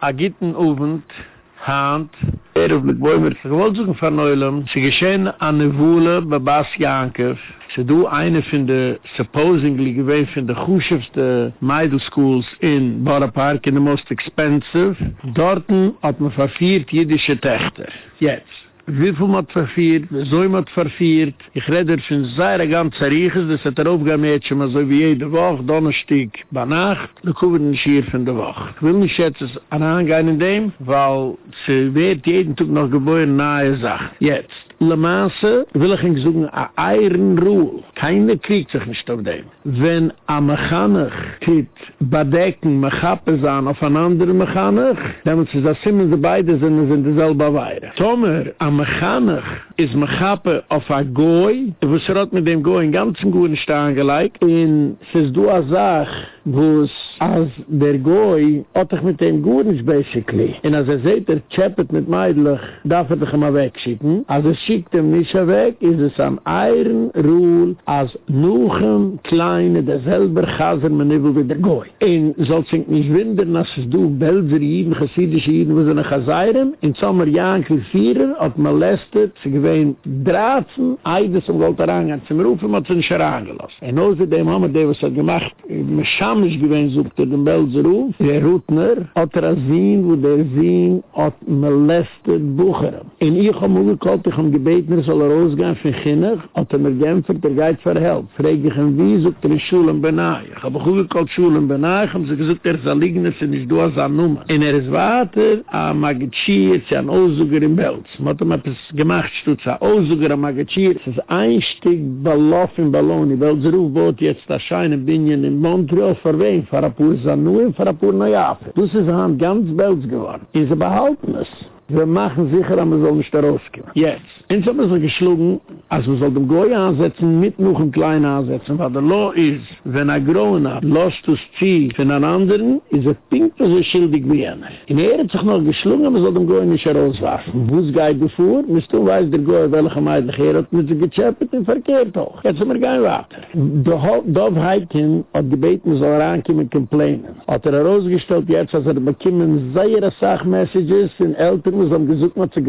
a gitten Uvend, Hand, er auf mit wollte suchen von Neulem, sie geschehen an der Wohle bei Bas Yankov, sie du eine von der, supposedly gewähnt von der Khrushchevste Middle Schools in Bora Park, in the most expensive, dorten hat man verfiert jüdische Töchter. Jetzt. Wie viel man verfeiert, wieso man verfeiert. Ich rede von sehr ganz Riechers, das hat er aufgemäht, schon mal so wie jede Woche, Donnerstag, bei Nacht, da kommen wir nicht hier von der Woche. Ich will nicht jetzt anhängen in dem, weil sie wird jeden Tag noch geboren nahe Sachen. Jetzt. Le Masse will ich Ihnen sagen, a Iron Rule. Keine kriegt sich nicht auf dem. Wenn a Mechanich kit badecken, mechappe sein auf ein anderer Mechanich, dann muss es das Simmel, die beide sind, sind dieselbe Weire. Tomer, a Mechanich is mechappe auf a Goy, wo es rot mit dem Goy in ganzen guten Stein gelijk, in es du a Sach, wo es als der Goy, hat ich mit dem Gurnisch basically. Und als er seht, er tschäppet mit Meidlich, darf er dich immer wegschicken. Als er schickt ihm nicht weg, ist es am Eiren Ruhl, als Nuchem, Kleine, der selber Chaser, man nivel wie der Goy. Und soll sich nicht wundern, als es du, Belser Jiden, Chassidische Jiden, wo sie nach Chasayren, in Sommer Jankel Vierer, hat molestet, sie gewähnt Dratzen, Eides und Goldarang, zum Rufen, hat sie nicht herangelassen. Und außerdem haben wir, der was hat gemacht, mit Schamisch gewähnt, sucht er den Belser Ruf, der Rutner, hat er Sinn, wo der Sinn hat molestet Bucherem. Und ich habe mir gekocht, ich habe gebeten, er soll er rausgehen von Kinnach, hat er mir geämpft, der geht für Help. Frag ich ihn, wie sucht er in Schulen benai? Ich habe auch gekocht, Schulen benai, ich habe sie gesagt, er soll liegen, es ist nicht du als eine Nummer. Und er ist weiter, a Magitschi, es ist ein Aussuger in Belz. Man hat ihm etwas gemacht, stutz ein Aussuger, a Magitschi, es ist ein Stück Ballof in Balloni, Belzer Ruf bot jetzt das Scheine Binien in Montreal, für wen? Für ein paar Sanui, für ein paar Neuafe. Das ist ein ganz Belz geworden. Ist er behalten es. Wir machen sicher, dass wir nicht da rauskommen. Jetzt. Eins haben wir so geschlungen, als wir sollten Goy ansetzen, mit noch ein Klein ansetzen, weil der Law ist, wenn er grown up, lost to see von einem anderen, ist er pink so schildig wie einer. In er hat sich noch geschlungen, wir sollten Goy nicht rauswerfen. Wo es geht bevor? Misst du weißt, der Goy, welcher Meidlich er hat mit sich gechappet und verkehrt auch. Jetzt sind wir gehen weiter. Dov Heiken hat gebeten, soll er ankommen, complainen. Hat er herausgestellt, jetzt, als er bekommen, sehr Sachmessages in Eltern, Kinder haben gesucht, man hat sie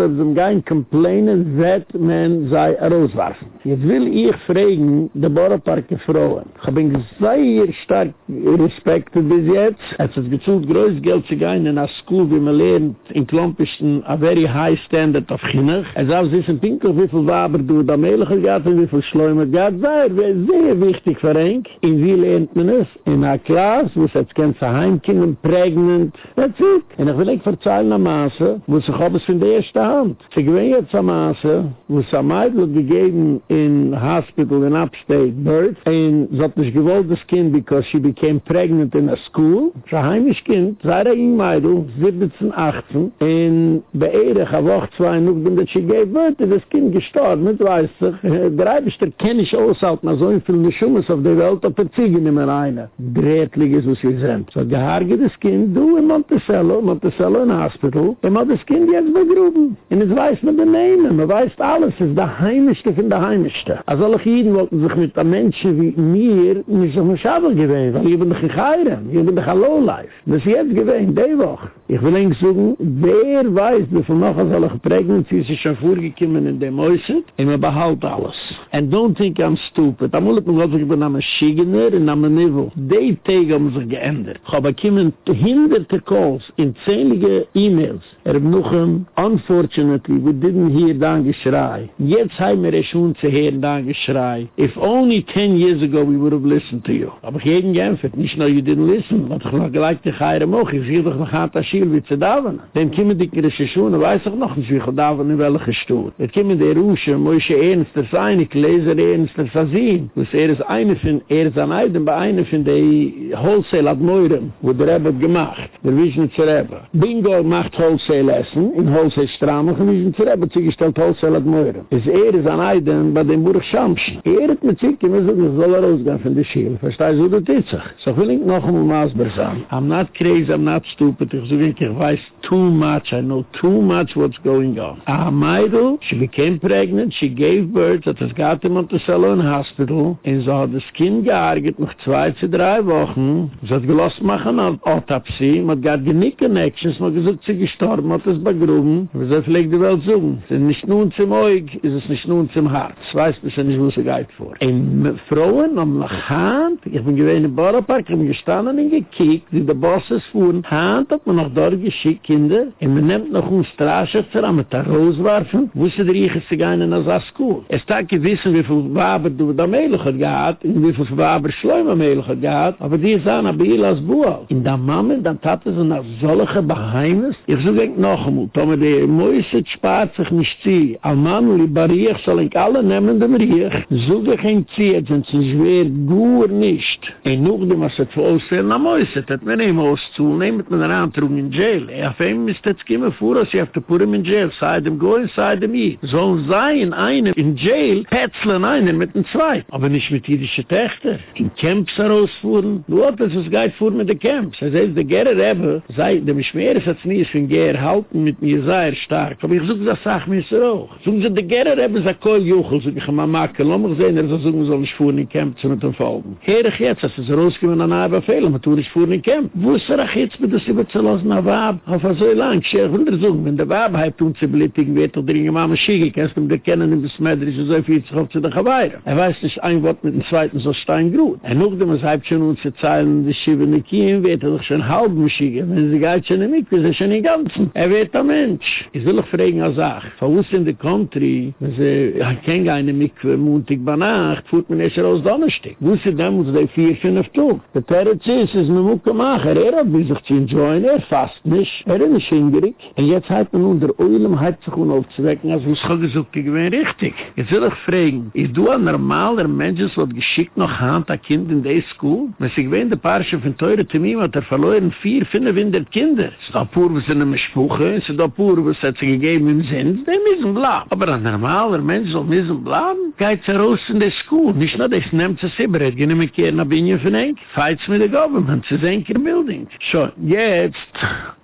und sie haben gar nicht complainen, wird man sei rauswerfen. Jetzt will ich fragen, die Boreparke Frauen. Ich habe ihnen sehr stark respektiert bis jetzt. Es ist gezult, größtes Geld zu gehen in einer School, wie man lernt, in Klompischen, a very high standard of Kinder. Es ist ein Pinkel, wie viel Waber du da Mehlige gehabt, und wie viel Schleumer gehabt, sehr, sehr wichtig für ihn. In wie lernt man es? In einer Klasse, wo es jetzt kennt, Heimkinder, pregnant, that's it. Und ich will euch verzeihen am Maße, wo sie haben es von der ersten Hand. Sie gewinnen jetzt am Maße, wo sie am Eidl gegeben in Hospital in Upstate Birth, und sie hat nicht gewollt das Kind, because she became pregnant in a school. Sie heimisch Kind, sei da in Eidl, 17, 18, und bei Erich, a Woche zwei, noch bin, dass sie gave birth, das Kind gestorben, nicht weiß ich. Der Eibischter kenne ich aushalten, nach so ein viel Mischummes auf der Welt, auf der Ziege nicht mehr eine. Drehtlich ist, was sie sind. So, geharge das Kind, du in Monticello, Monticello in Hospital, Er hat das Kind jetzt begruben. Und jetzt weiß man den Namen. Man weiß alles. Es ist der Heimischste von der Heimischste. Als alle Kieden wollten sich mit einem Menschen wie mir nicht auf den Schabel gewöhnen. Weil ich bin doch in Chayram. Ich bin doch ein Lowlife. Das ist jetzt gewöhnt, die Woche. Ich will Ihnen sagen, wer weiß, viel noch als alle geprägnet, sie ist schon vorgekommen in dem Häuschen. Und man behält alles. And don't think I'm stupid. Da muss man sagen, ich bin am Schigener und am Niveau. Die Tage haben sich geändert. Ich habe kommen hinderte Calls in zähnliche E-Mails. Er ein, unfortunately, we didn't hear dan geschrei. Jetzt haben wir es schon zu hören dan geschrei. If only ten years ago we would have listened to you. Aber ich jeden geämpft, nicht nur you didn't listen, was ich noch gleich die Geire moch. Ich sehe doch noch an Taschiel wie zu daven. Dem kommen die Kirche schon, weiß ich noch nicht, wie ich daven in welcher Stuhl. Jetzt kommen die Rusche, Moishe Ernster sein, ich lese Ernster Sazin. Was er ist eine von, er ist an einem bei einer von der Wholesale Admoiren, wo der Rebbe gemacht, der Wiesnitzer Rebbe. Bingo macht Wholesale. Wholesale essen, in Wholesale stramen, und wir sind für eben zugestellt Wholesale at Meure. Es er ist an Eiden bei dem Burg Schamschen. Er hat mit sich, wir sagen, soll er rausgehen von der Schiele. Verstehst du, du titzig? So will ich noch einmal maßbar sagen. I'm not crazy, I'm not stupid. Ich sage, ich weiß too much, I know too much what's going on. A Meidl, she became pregnant, she gave birth, at das Gate Monticello in Hospital, und so hat das Kind gearbeitet, noch zwei, zu drei Wochen, sie hat gelost machen, an Autopsie, man hat gar genick Connections, man hat gesagt, sie gestorben, hat es begrüben, wir sollen vielleicht die Welt suchen. Es ist nicht nun zum ist es nicht nun zum Herz. Weiß bis er nicht, wo sie geht vor. Und Frauen nach Hand, ich bin gewesen im Bauernpark, ich bin gestanden und gekickt, wie die Bosses fuhren, Hand hat man noch dort geschickt, Kinder, und man nimmt noch ein Straßschäfer, am mit der Rose warfen, wo sie der Rieche sich einen als das School. Es ist auch gewissen, wie viel Waber du da Melech hat gehad, und wie viel Waber Schleume Melech hat gehad, aber die sahen aber hier als Buhl. In der Mama, dann tat es nach solche Beheimnis, ich so denk noch einmal, Tome, die Mäuse spart sich nicht zieh, am Mann, lieber Riech, soll ich alle nehmen dem Riech, so ich ihn zieh, sind sie schwer, gut nicht. Und noch dem, was er zu aussehen, na Mäuse, das mir nehmen aus zu, nehmt man eine Antrung in Jail, er auf ihm ist jetzt kommen vor, als ich auf der Purim in Jail, sei dem Goy, sei dem I. Sollen sein, einem in Jail, petzlen einen mit dem Zweit, aber nicht mit jüdischen Töchter. In Camps herausfuhren, du hat es, was geht vor mit den Camps. Er sagt, der Gerrer Rebbe, sei, dem Schmeres hat es nie, es von Ger halten mit mir sehr stark, aber ich suche das, so auch. Sogen sie, der Gerrer Rebbe, sagt, koi Juchel, so ich mal machen, lass mich sehen, er soll sagen, soll ich fuhren in Camps mit dem Folgen. Herig jetzt, als es rausgekommen an einer Befehl, aber tu nicht fuhren in Camp. Wo ist er auch jetzt, mit das überzulassen, aber ab, auf so lang, ich will dir sagen, wenn der Wab hat uns zu blittigen, wird er dringend Mama schicken, kannst du mir kennen, in das Mädrisch, so viel zu kommen zu der Geweihre. Er weiß nicht ein Wort mit dem Zweiten, so steingrut. Er noch dem, es hat schon uns zu zeilen, die Schiebe Kiem, wird er doch schon halb schicken, wenn sie schon nicht, wir sind schon im Ganzen. Er wird ein Mensch. Ich will auch fragen, als er, von uns in der Country, wenn sie, ich kenne keine Mikve, Montag bei Nacht, fuhrt man erst raus Donnerstag. Wo sie dann, muss die vier, fünf Tag. Der Territz ist, ist eine Mucke machen, er hat sich zu enjoyen, er fast nicht, er ist nicht hingerig. Und jetzt hat man nun der Oilem hat sich un aufzuwecken, als was schon gesucht, ich bin richtig. Jetzt will ich fragen, ist du ein normaler Mensch, das wird geschickt noch Hand, ein Kind in der School? Wenn sie gewähnt, der Parche von Teure Temim hat er verloren vier, fünf, hundert Kinder. Es ist da pur, was in einem Spuche, es ist da pur, was hat sie gegeben im Sinn, der müssen bleiben. Aber ein normaler Mensch soll müssen bleiben, geht sie raus in der School. Nicht nur, das nimmt sie selber, er geht nicht mehr kehren, in ihr von Enk. Fights mit der Government, sie sind kein Building. So, jetzt,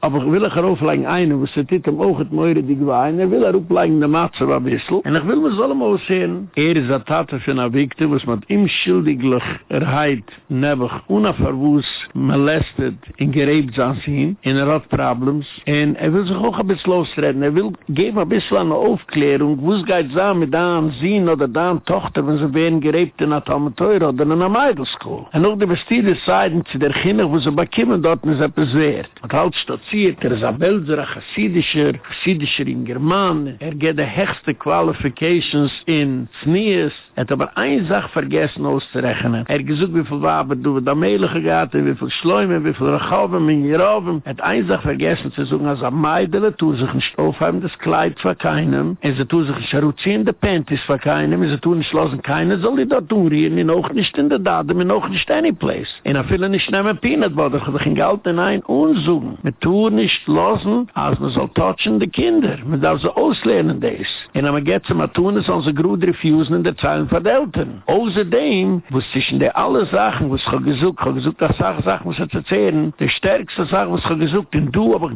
aber ich will ich auflegen einen, was sie dit am Ochet moire die gewein, er will er auflegen der Matze ein bisschen. Und ich will mir so mal sehen, er ist ein Tate für eine Victim, was man ihm schildiglich erheit, nebach, unaferwus, molested, in gerebt sein in er hat Problems, und er will sich auch ein bisschen losreden, er will geben ein bisschen eine Aufklärung, wo es geht sein mit einem Sinn oder einem Tochter, wenn sie werden gerebt in einer Talmeteure oder in einer Meidelschool. Und auch die bestierte Seiten zu der Kinder, wo sie bekommen, dort ist etwas wert. Und halt stolziert, er ist ein Belser, ein Chassidischer, Chassidischer in German, er geht die höchste Qualifications in Znees, er hat aber eine Sache vergessen auszurechnen. Er gesucht, wie viel Waber du da Mehlige gehad, wie viel Schleume, wie viel Rechauben, wie viel Rechauben, er hat eine Sache vergessen zu suchen, als er Meidele, tu sich ein Stoffheim, das Kleid für keinem, er tu sich ein Scharuzien, der Panties für keinem, er tu nicht losen, keiner soll die dort umrieren, in auch nicht in der Dade, in auch nicht any place. In a viele nicht nehmen Peanut Butter, ich habe Geld in ein Unsuchen. Wir tun nicht losen, als man soll touchen die Kinder. Man darf so auslernen das. Und wenn man geht zum Atun, sollen sie gut refusen in der Zeilen von den Eltern. Außerdem, wo es zwischen der alle Sachen, wo es schon gesucht, gesucht, dass Sachen, Sachen muss jetzt erzählen, die stärkste Sache, wo es schon gesucht, denn du, aber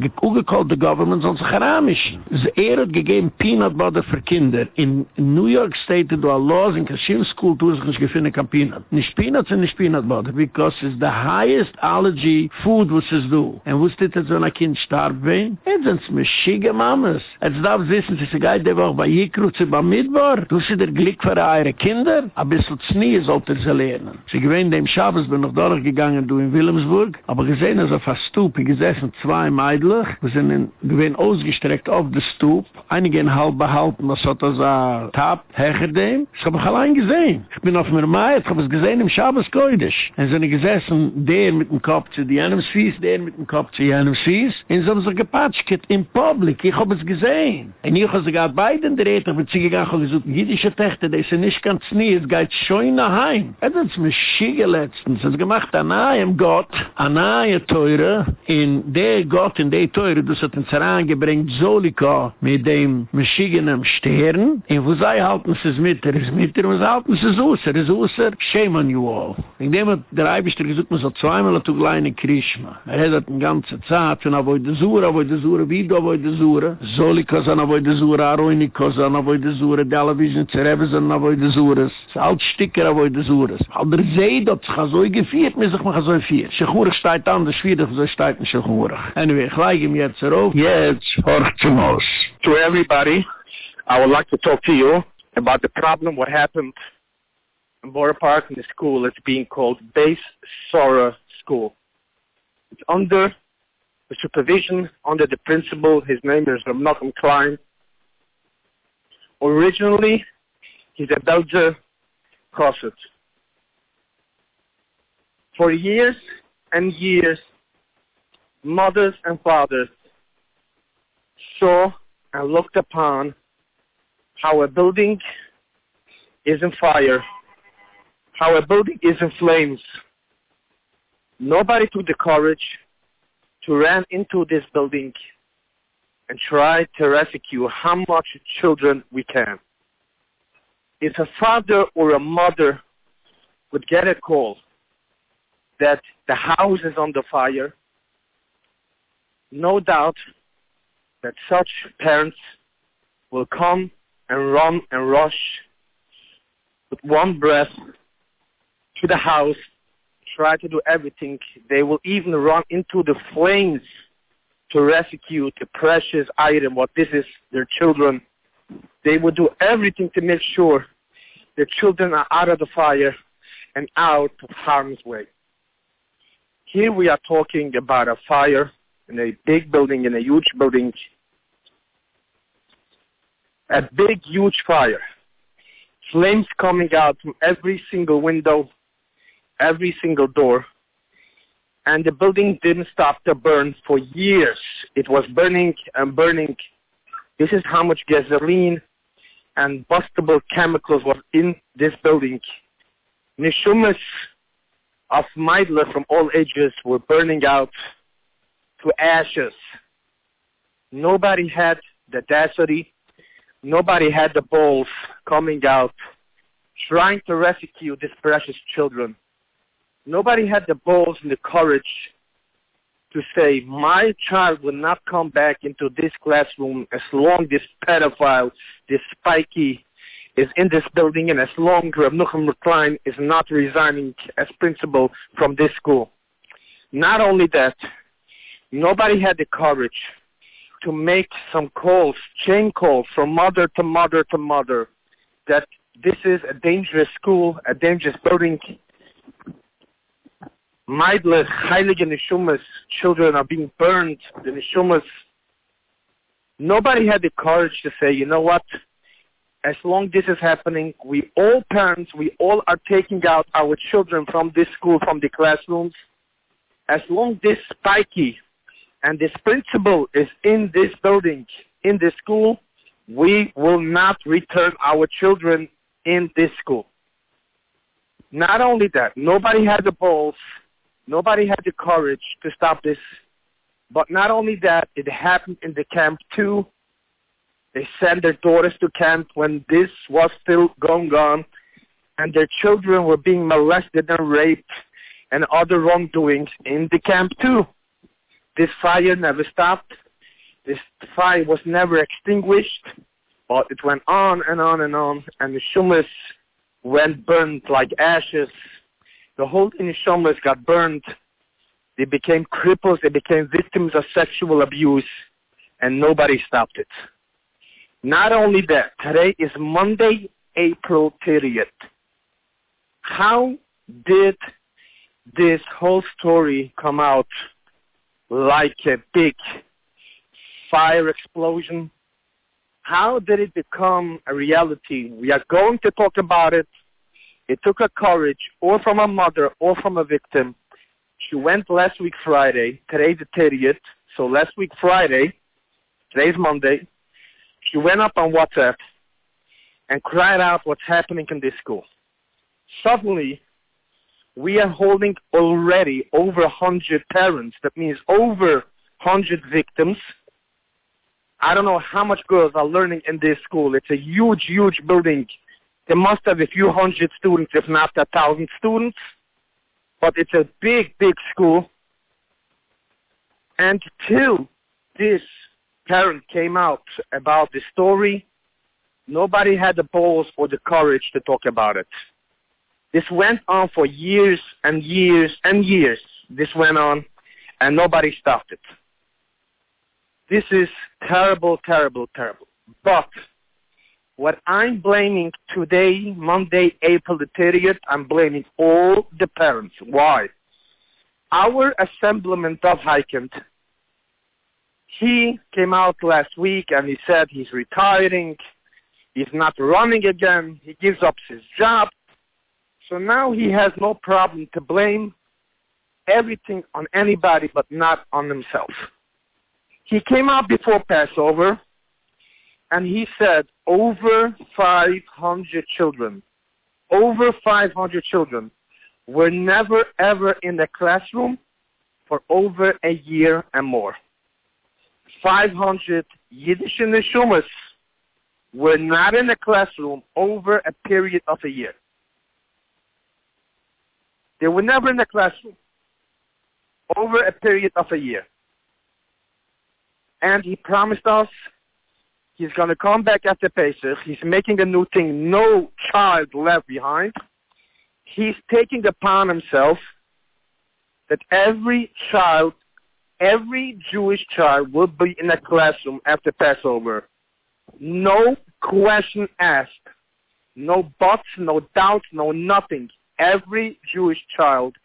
ugekalt, die Government sollen sich heramischen. Es er hat gegeben Peanut Butter für Kinder. In New York State, du hast Laws in Kashim School, hast nicht gefunden, kein Peanut. Nicht Peanuts und nicht Peanut Butter, because it's the highest allergy food, was es du. Und wo ist das, wenn ein Kind starb, wen? Jetzt sind es mir schiege Mamas. Jetzt darf es wissen, sie ist egal, der Woche bei Jikru zu Midbar. Du sie der Glück für eure Kinder? Ein bisschen zu nie sollte sie lernen. Sie gewähnt dem Schabes, bin noch durchgegangen, du in Wilhelmsburg. Aber gesehen, also fast Stup, ich gesessen zwei Meidlich, wir sind in, gewähnt ausgestreckt auf der Stup, einige in halb behalten, was hat das a Tab, hecher dem. Ich hab mich allein gesehen. Ich bin auf mir Mai, ich hab es gesehen im Schabes Koidisch. Und sind gesessen, der mit dem Kopf zu die einem der mit dem Kopf zu jenem Fies. Knees, in so so gepatschket, in public, ich hab es gesehen. Und ich hab sogar beiden Drehtern, wenn sie gegangen haben, gesagt, jüdische Techte, das ist nicht ganz nie, es geht schon nach Heim. Hat uns mit Schiege letztens, es gemacht, an einem Gott, an einem Teure, in der Gott, in der Teure, das hat uns herangebringt, Solika, mit dem Maschigenem Stern, in wo sei halten sie es mit, er ist mit, er muss halten sie es aus, er ist aus, shame on you all. In dem hat der Eibischter gesagt, man soll zweimal hat auch kleine Krishma. Er hat eine ganze Zeit, von Avoy de Zura, Avoy de Zura, wie du Avoy de Zura, Solika san Avoy de Zura, Aroinika san Avoy de Zura, die alle Vision zerebe san Avoy de Zura, es ist alt Sticker Avoy de Zura. Al der See, dat sich so gefiert, mir sich mal so gefiert. Schechurig steht an, das Schwierig, so steht ein Schechurig. Anyway, ich leige ihm jetzt Jetzt, horch. To everybody, I would like to talk to you about the problem what happened in Boro Park in the school it's being called Bais Sura School. It's under the supervision, under the principal, his name is Malcolm Klein. Originally, he's a Belgian Cosset. For years and years, mothers and fathers saw and looked upon how a building is in fire, how a building is in flames. Nobody took the courage to run into this building and try to rescue how much children we can. If a father or a mother would get a call that the house is under fire, no doubt that such parents will come and run and rush with one breath to the house, try to do everything. They will even run into the flames to rescue the precious item, what this is, their children. They will do everything to make sure their children are out of the fire and out of harm's way. Here we are talking about a fire in a big building, in a huge building, a big, huge fire. Flames coming out from every single window, every single door. And the building didn't stop to burn for years. It was burning and burning. This is how much gasoline and bustable chemicals was in this building. Nishumas of Meidler from all ages were burning out to ashes. Nobody had the audacity nobody had the balls coming out trying to rescue these precious children. Nobody had the balls and the courage to say, my child will not come back into this classroom as long this pedophile, this Spikey, is in this building and as long Reb Nuchem Klein is not resigning as principal from this school. Not only that, nobody had the courage to make some calls, chain calls from mother to mother to mother, that this is a dangerous school, a dangerous building. Meidle, heilige Nishumas, children are being burned, the Nishumas. Nobody had the courage to say, you know what, as long this is happening, we all parents, we all are taking out our children from this school, from the classrooms. As long this Spikey and this principal is in this building, in this school, we will not return our children in this school. Not only that, nobody had the balls, nobody had the courage to stop this, but not only that, it happened in the camp too. They sent their daughters to camp when this was still going on, and their children were being molested and raped and other wrongdoings in the camp too. This fire never stopped. This fire was never extinguished, but it went on and on and on, and the shumas went burned like ashes. The whole Nishomas got burned. They became cripples. They became victims of sexual abuse, and nobody stopped it. Not only that, today is Monday, April 30th. How did this whole story come out like a big fire explosion? How did it become a reality? We are going to talk about it. It took a courage, or from a mother, or from a victim. She went last week Friday, today the 30th, So last week Friday, today's Monday, she went up on WhatsApp and cried out what's happening in this school. Suddenly, we are holding already over 100 parents. That means over 100 victims. I don't know how much girls are learning in this school. It's a huge, huge building. They must have a few hundred students, if not a thousand students. But it's a big, big school. And till this parent came out about the story, nobody had the balls or the courage to talk about it. This went on for years and years and years. This went on, and nobody stopped it. This is terrible, terrible, terrible. But what I'm blaming today, Monday, April the 30th, I'm blaming all the parents. Why? Our assemblyman of Hikind, he came out last week and he said he's retiring, he's not running again, he gives up his job. So now he has no problem to blame everything on anybody but not on himself. He came out before Passover and he said over 500 children, over 500 children were never ever in the classroom for over a year and more. 500 Yiddish Neshumas were not in the classroom over a period of a year. They were never in the classroom over a period of a year. And he promised us he's going to come back after Pesach. He's making a new thing, no child left behind. He's taking upon himself that every child, every Jewish child will be in a classroom after Passover. No question asked. No buts, no doubts, no nothing. Every Jewish child,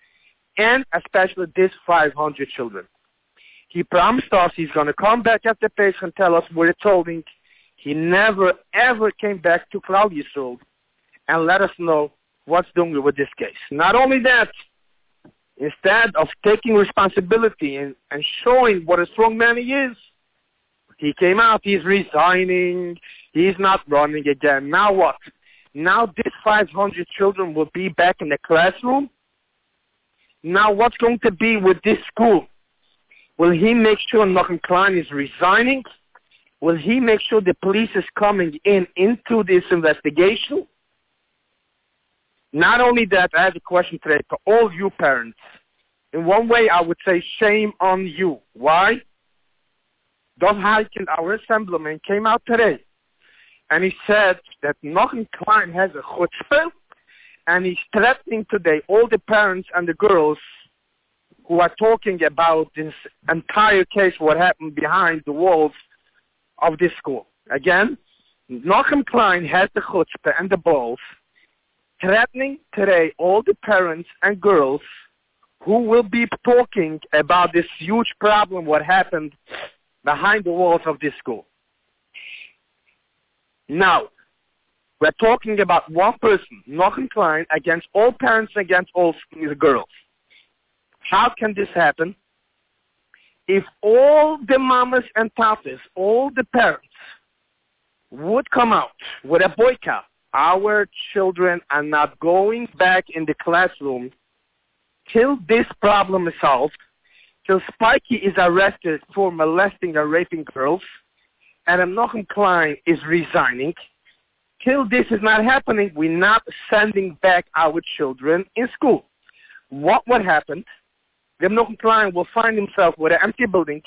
and especially these 500 children. He promised us he's going to come back after Pesach and tell us where it's holding. He never, ever came back to Klal Yisrael and let us know what's doing with this case. Not only that, instead of taking responsibility and, and showing what a strong man he is, he came out, he's resigning, he's not running again. Now what? Now these 500 children will be back in the classroom. Now what's going to be with this school? Will he make sure Nachum Klein is resigning? Will he make sure the police is coming in into this investigation? Not only that, I have a question today for all you parents. In one way, I would say shame on you. Why? Dov Hikind, our assemblyman, came out today and he said that Nachum Klein has a chutzpah and he's threatening today all the parents and the girls who are talking about this entire case, what happened behind the walls of this school. Again, Nachum Klein has the chutzpah and the balls threatening today all the parents and girls who will be talking about this huge problem, what happened behind the walls of this school. Now, we're talking about one person, Nachum Klein, against all parents, against all girls. How can this happen? If all the mamas and tatas, all the parents, would come out with a boycott, our children are not going back in the classroom till this problem is solved, till Spikey is arrested for molesting and raping girls, and Nachum Klein is resigning, till this is not happening, we're not sending back our children in school. What would happen? The Nachum Klein will find himself with an empty building.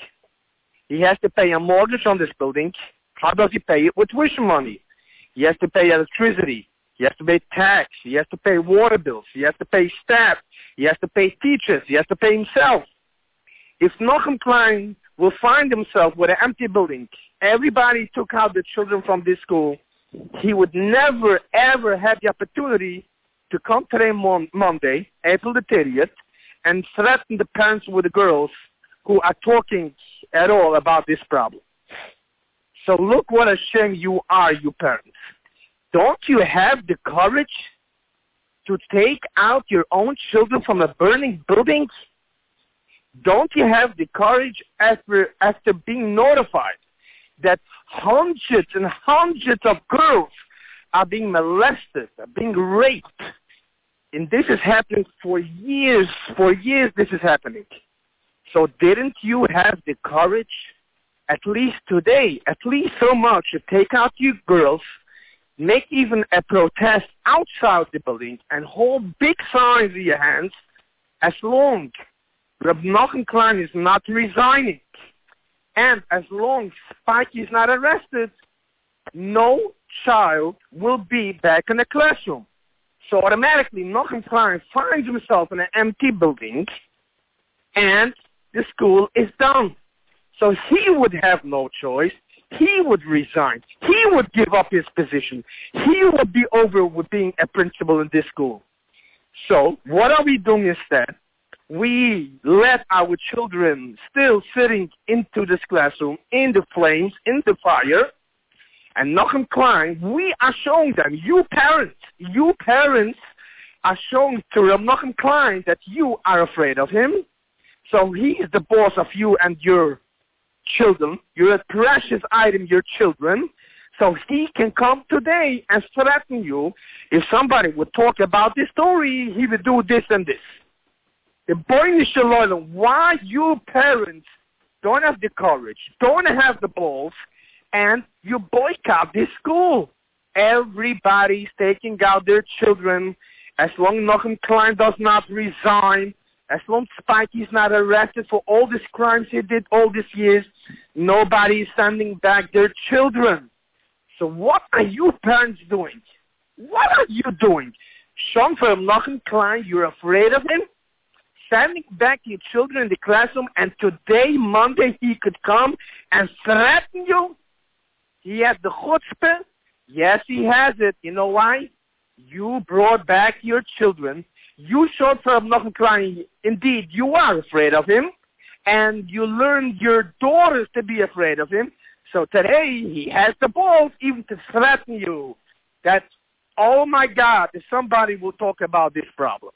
He has to pay a mortgage on this building. How does he pay it? With tuition money. He has to pay electricity. He has to pay tax. He has to pay water bills. He has to pay staff. He has to pay teachers. He has to pay himself. If Nachum Klein will find himself with an empty building, everybody took out the children from this school, he would never, ever have the opportunity to come today mon- Monday, April the 30th, and threaten the parents with the girls who are talking at all about this problem. So look what a shame you are, you parents. Don't you have the courage to take out your own children from a burning building? Don't you have the courage after, after being notified that hundreds and hundreds of girls are being molested, are being raped? And this is happening for years. For years this is happening. So didn't you have the courage, at least today, at least so much, to take out you girls, make even a protest outside the building, and hold big signs in your hands, as long Reb Nachum Klein is not resigning, and as long Spike is not arrested, no child will be back in the classroom. So automatically, Nachum Klein finds himself in an empty building, and the school is done. So he would have no choice. He would resign. He would give up his position. He would be over with being a principal in this school. So what are we doing instead? We let our children still sitting into this classroom in the flames, in the fire, and Nachum Klein, we are showing them, you parents, you parents are showing to Reb Nachum Klein that you are afraid of him. So he is the boss of you and your children. You're a precious item, your children. So he can come today and threaten you. If somebody would talk about this story, he would do this and this. The boy is Shalom, why you parents don't have the courage, don't have the balls, and you boycott this school. Everybody's taking out their children. As long as Nachum Klein does not resign, as long as Spike is not arrested for all these crimes he did all these years, nobody is sending back their children. So what are you parents doing? What are you doing? Sean from Nachum Klein, you're afraid of him? Sending back your children in the classroom and today, Monday, he could come and threaten you? He has the chutzpah? Yes, he has it. You know why? You brought back your children you showed for Nachum Klein, indeed, you are afraid of him, and you learned your daughters to be afraid of him. So today he has the balls even to threaten you that, oh my God, if somebody will talk about this problem.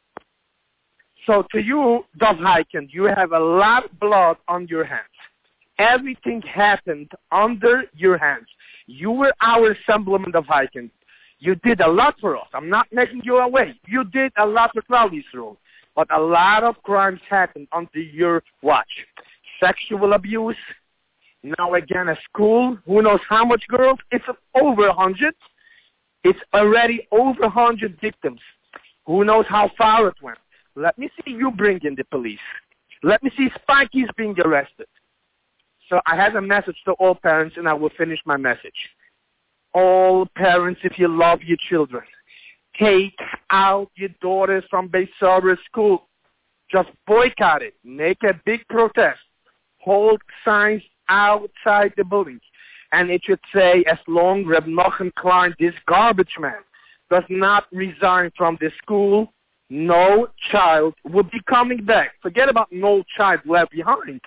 So to you, Dov Hikind, you have a lot of blood on your hands. Everything happened under your hands. You were our assemblyman of Hikind. You did a lot for us. I'm not making you away. You did a lot for Klal Yisrael. But a lot of crimes happened under your watch. Sexual abuse. Now again, a school. Who knows how much girls? It's over a hundred. It's already over a hundred victims. Who knows how far it went? Let me see you bring in the police. Let me see Spikey's being arrested. So I have a message to all parents, and I will finish my message all parents, if you love your children, take out your daughters from Bais Sura school. Just boycott it. Make a big protest. Hold signs outside the building. And it should say, as long Reb Nachum Klein, this garbage man, does not resign from the school, no child will be coming back. Forget about no child left behind.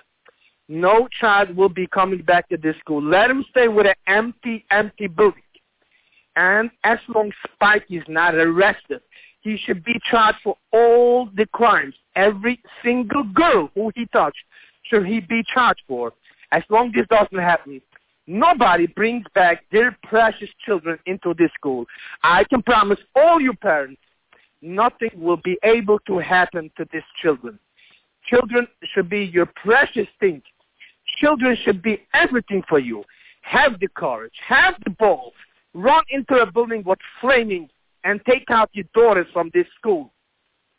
No child will be coming back to this school. Let him stay with an empty, empty building. And as long as Spike is not arrested, he should be charged for all the crimes. Every single girl who he touched should he be charged for. As long as this doesn't happen, nobody brings back their precious children into this school. I can promise all you parents, nothing will be able to happen to these children. Children should be your precious thing. Children should be everything for you. Have the courage. Have the balls. Run into a building with flaming and take out your daughters from this school.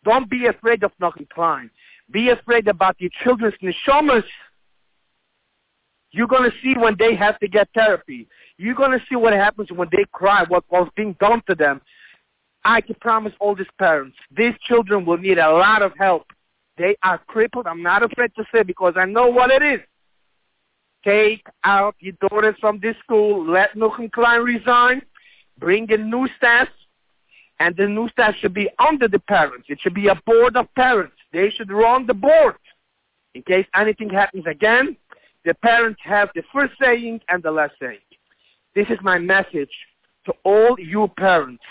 Don't be afraid of Nachum Klein. Be afraid about your children's neshamas. You're going to see when they have to get therapy. You're going to see what happens when they cry, what was being done to them. I can promise all these parents, these children will need a lot of help. They are crippled. I'm not afraid to say because I know what it is. Take out your daughters from this school. Let Nachum Klein resign. Bring in new staff. And the new staff should be under the parents. It should be a board of parents. They should run the board. In case anything happens again, the parents have the first saying and the last saying. This is my message to all you parents.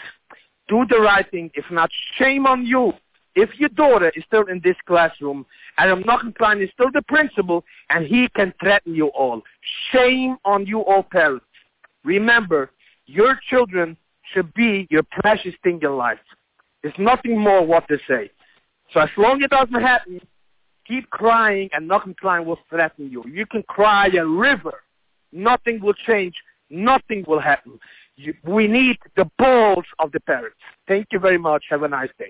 Do the right thing. If not, shame on you. if your daughter is still in this classroom, Adam Nochenklein is still the principal, and he can threaten you all. Shame on you all parents. Remember, your children should be your precious thing in life. There's nothing more what to say. So as long as it doesn't happen, keep crying and Nochenklein will threaten you. You can cry a river. Nothing will change. Nothing will happen. We need the balls of the parents. Thank you very much. Have a nice day.